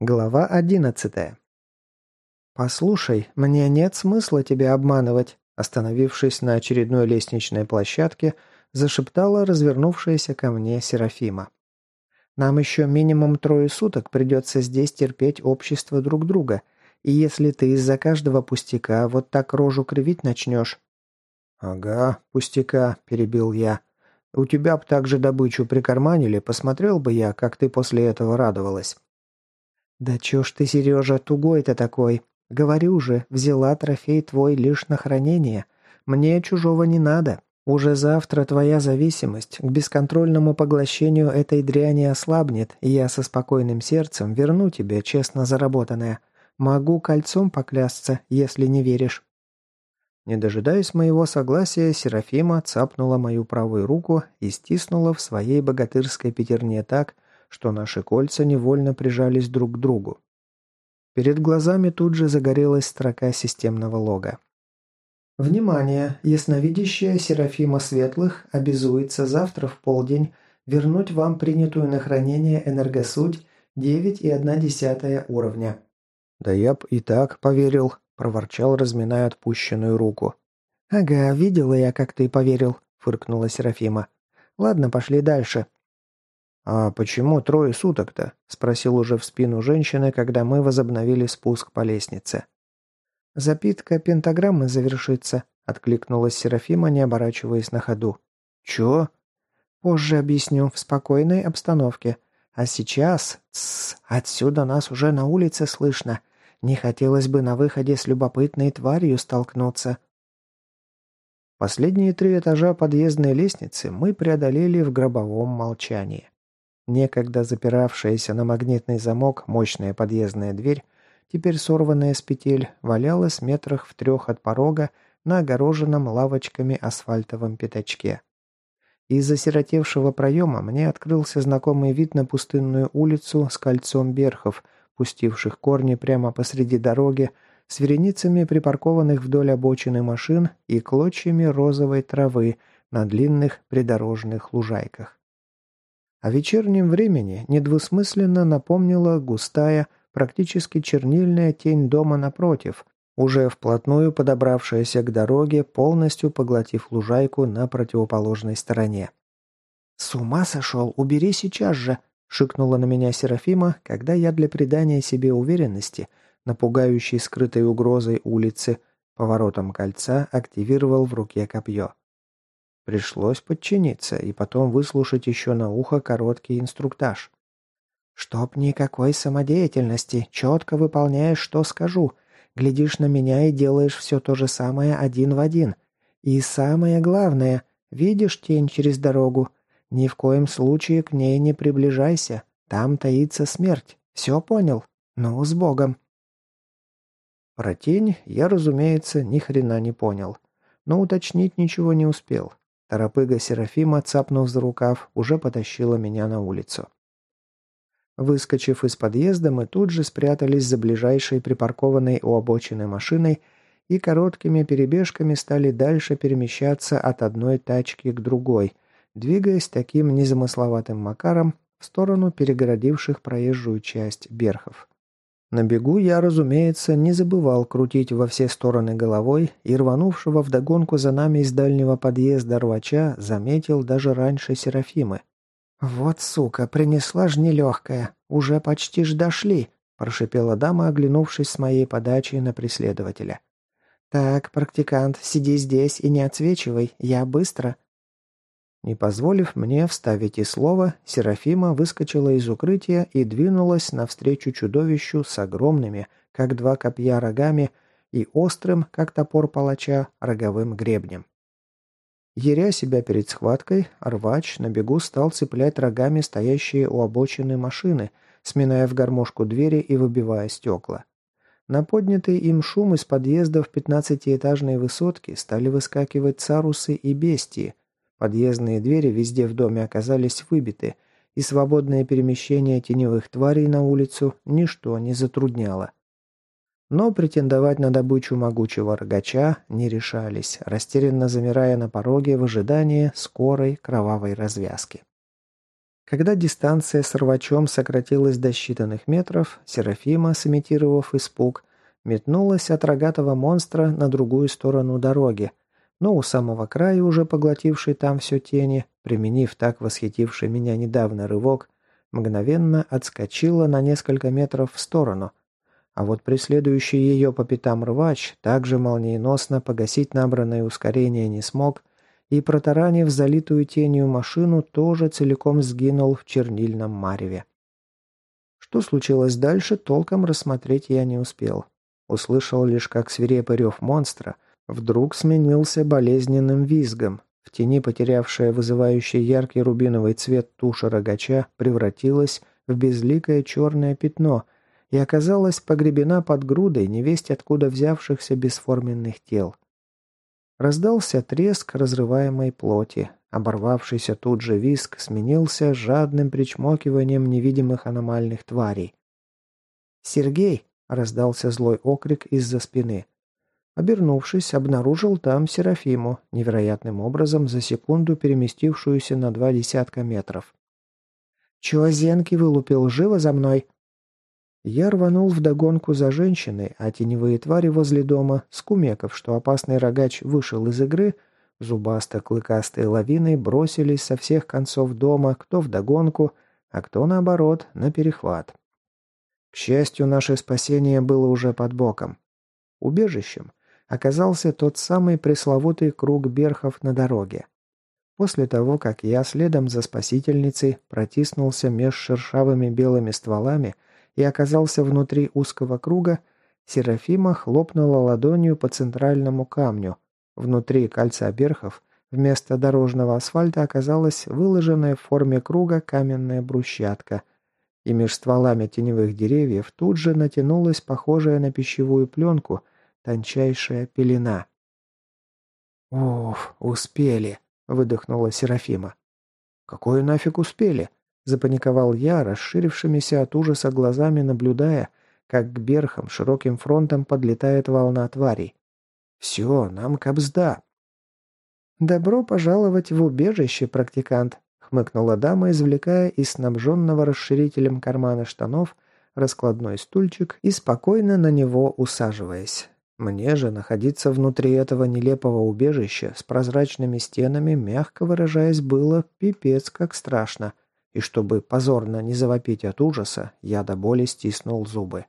Глава одиннадцатая. «Послушай, мне нет смысла тебя обманывать», остановившись на очередной лестничной площадке, зашептала развернувшаяся ко мне Серафима. «Нам еще минимум трое суток придется здесь терпеть общество друг друга, и если ты из-за каждого пустяка вот так рожу кривить начнешь...» «Ага, пустяка», – перебил я. «У тебя б также добычу прикарманили, посмотрел бы я, как ты после этого радовалась». «Да чё ж ты, Сережа, тугой-то такой? Говорю же, взяла трофей твой лишь на хранение. Мне чужого не надо. Уже завтра твоя зависимость к бесконтрольному поглощению этой дряни ослабнет, и я со спокойным сердцем верну тебе честно заработанное. Могу кольцом поклясться, если не веришь». Не дожидаясь моего согласия, Серафима цапнула мою правую руку и стиснула в своей богатырской пятерне так, что наши кольца невольно прижались друг к другу. Перед глазами тут же загорелась строка системного лога. «Внимание! Ясновидящая Серафима Светлых обязуется завтра в полдень вернуть вам принятую на хранение энергосуть 9,1 уровня». «Да я б и так поверил», – проворчал, разминая отпущенную руку. «Ага, видела я, как ты поверил», – фыркнула Серафима. «Ладно, пошли дальше. «А почему трое суток-то?» – спросил уже в спину женщины, когда мы возобновили спуск по лестнице. «Запитка пентаграммы завершится», – откликнулась Серафима, не оборачиваясь на ходу. «Чё?» «Позже объясню, в спокойной обстановке. А сейчас... Тссс, отсюда нас уже на улице слышно. Не хотелось бы на выходе с любопытной тварью столкнуться». Последние три этажа подъездной лестницы мы преодолели в гробовом молчании. Некогда запиравшаяся на магнитный замок мощная подъездная дверь, теперь сорванная с петель, валялась метрах в трех от порога на огороженном лавочками асфальтовом пятачке. Из осиротевшего проема мне открылся знакомый вид на пустынную улицу с кольцом берхов, пустивших корни прямо посреди дороги, с вереницами припаркованных вдоль обочины машин и клочьями розовой травы на длинных придорожных лужайках. О вечернем времени недвусмысленно напомнила густая, практически чернильная тень дома напротив, уже вплотную подобравшаяся к дороге, полностью поглотив лужайку на противоположной стороне. «С ума сошел! Убери сейчас же!» — шикнула на меня Серафима, когда я для придания себе уверенности, напугающей скрытой угрозой улицы, поворотом кольца активировал в руке копье. Пришлось подчиниться и потом выслушать еще на ухо короткий инструктаж. «Чтоб никакой самодеятельности, четко выполняешь, что скажу. Глядишь на меня и делаешь все то же самое один в один. И самое главное, видишь тень через дорогу? Ни в коем случае к ней не приближайся. Там таится смерть. Все понял? Ну, с Богом!» Про тень я, разумеется, ни хрена не понял. Но уточнить ничего не успел. Торопыга Серафима, цапнув за рукав, уже потащила меня на улицу. Выскочив из подъезда, мы тут же спрятались за ближайшей припаркованной у обочины машиной и короткими перебежками стали дальше перемещаться от одной тачки к другой, двигаясь таким незамысловатым макаром в сторону перегородивших проезжую часть берхов. На бегу я, разумеется, не забывал крутить во все стороны головой и рванувшего вдогонку за нами из дальнего подъезда рвача заметил даже раньше Серафимы. «Вот сука, принесла ж нелегкая. Уже почти ж дошли», – прошипела дама, оглянувшись с моей подачей на преследователя. «Так, практикант, сиди здесь и не отсвечивай, я быстро». Не позволив мне вставить и слово, Серафима выскочила из укрытия и двинулась навстречу чудовищу с огромными, как два копья рогами, и острым, как топор палача, роговым гребнем. Еря себя перед схваткой, рвач на бегу стал цеплять рогами стоящие у обочины машины, сминая в гармошку двери и выбивая стекла. На поднятый им шум из подъездов пятнадцатиэтажной высотки стали выскакивать царусы и бестии – Подъездные двери везде в доме оказались выбиты, и свободное перемещение теневых тварей на улицу ничто не затрудняло. Но претендовать на добычу могучего рогача не решались, растерянно замирая на пороге в ожидании скорой кровавой развязки. Когда дистанция с рвачом сократилась до считанных метров, Серафима, сымитировав испуг, метнулась от рогатого монстра на другую сторону дороги, но у самого края, уже поглотившей там все тени, применив так восхитивший меня недавно рывок, мгновенно отскочила на несколько метров в сторону, а вот преследующий ее по пятам рвач также молниеносно погасить набранное ускорение не смог – и, протаранив залитую тенью машину, тоже целиком сгинул в чернильном мареве. Что случилось дальше, толком рассмотреть я не успел. Услышал лишь, как свирепый рев монстра вдруг сменился болезненным визгом. В тени потерявшая вызывающий яркий рубиновый цвет туша рогача превратилась в безликое черное пятно и оказалась погребена под грудой невесть откуда взявшихся бесформенных тел. Раздался треск разрываемой плоти. Оборвавшийся тут же виск сменился жадным причмокиванием невидимых аномальных тварей. «Сергей!» — раздался злой окрик из-за спины. Обернувшись, обнаружил там Серафиму, невероятным образом за секунду переместившуюся на два десятка метров. «Чего зенки вылупил? Живо за мной!» Я рванул вдогонку за женщиной, а теневые твари возле дома, скумеков, что опасный рогач вышел из игры, зубасто-клыкастые лавины бросились со всех концов дома, кто вдогонку, а кто, наоборот, на перехват. К счастью, наше спасение было уже под боком. Убежищем оказался тот самый пресловутый круг берхов на дороге. После того, как я следом за спасительницей протиснулся меж шершавыми белыми стволами, и оказался внутри узкого круга, Серафима хлопнула ладонью по центральному камню. Внутри кольца берхов вместо дорожного асфальта оказалась выложенная в форме круга каменная брусчатка, и меж стволами теневых деревьев тут же натянулась похожая на пищевую пленку тончайшая пелена. «Уф, успели!» — выдохнула Серафима. «Какое нафиг успели?» Запаниковал я, расширившимися от ужаса глазами, наблюдая, как к берхам широким фронтом подлетает волна тварей. «Все, нам кобзда!» «Добро пожаловать в убежище, практикант!» — хмыкнула дама, извлекая из снабженного расширителем кармана штанов раскладной стульчик и спокойно на него усаживаясь. Мне же находиться внутри этого нелепого убежища с прозрачными стенами, мягко выражаясь, было пипец как страшно — и чтобы позорно не завопить от ужаса, я до боли стиснул зубы.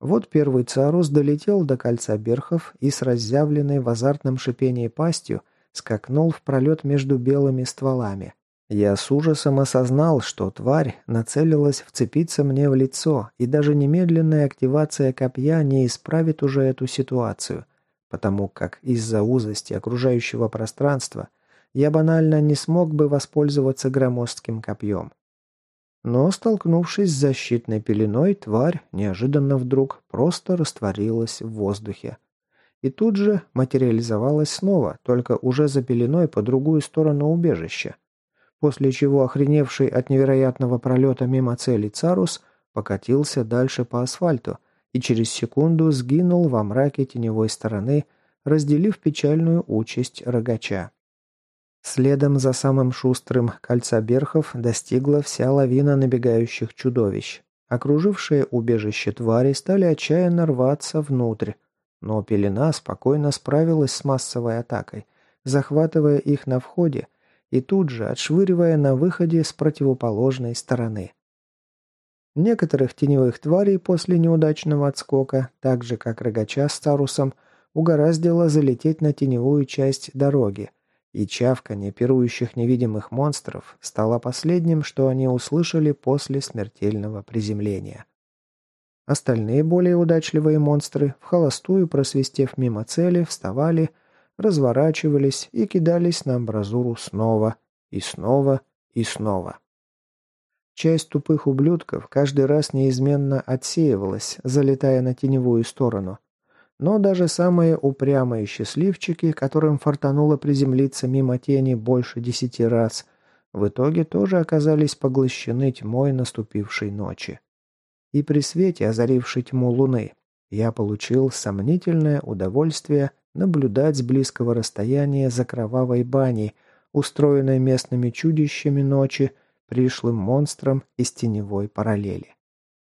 Вот первый царус долетел до кольца берхов и с разъявленной в азартном шипении пастью скакнул в пролет между белыми стволами. Я с ужасом осознал, что тварь нацелилась вцепиться мне в лицо, и даже немедленная активация копья не исправит уже эту ситуацию, потому как из-за узости окружающего пространства я банально не смог бы воспользоваться громоздким копьем. Но, столкнувшись с защитной пеленой, тварь неожиданно вдруг просто растворилась в воздухе. И тут же материализовалась снова, только уже за пеленой по другую сторону убежища. После чего охреневший от невероятного пролета мимо цели Царус покатился дальше по асфальту и через секунду сгинул во мраке теневой стороны, разделив печальную участь рогача. Следом за самым шустрым кольца берхов достигла вся лавина набегающих чудовищ. Окружившие убежище твари стали отчаянно рваться внутрь, но пелена спокойно справилась с массовой атакой, захватывая их на входе и тут же отшвыривая на выходе с противоположной стороны. Некоторых теневых тварей после неудачного отскока, так же как рогача с Тарусом, угораздило залететь на теневую часть дороги, и чавканье пирующих невидимых монстров стало последним, что они услышали после смертельного приземления. Остальные более удачливые монстры, в холостую просвистев мимо цели, вставали, разворачивались и кидались на амбразуру снова, и снова, и снова. Часть тупых ублюдков каждый раз неизменно отсеивалась, залетая на теневую сторону, но даже самые упрямые счастливчики, которым фартануло приземлиться мимо тени больше десяти раз, в итоге тоже оказались поглощены тьмой наступившей ночи. И при свете, озарившей тьму луны, я получил сомнительное удовольствие наблюдать с близкого расстояния за кровавой баней, устроенной местными чудищами ночи, пришлым монстром из теневой параллели.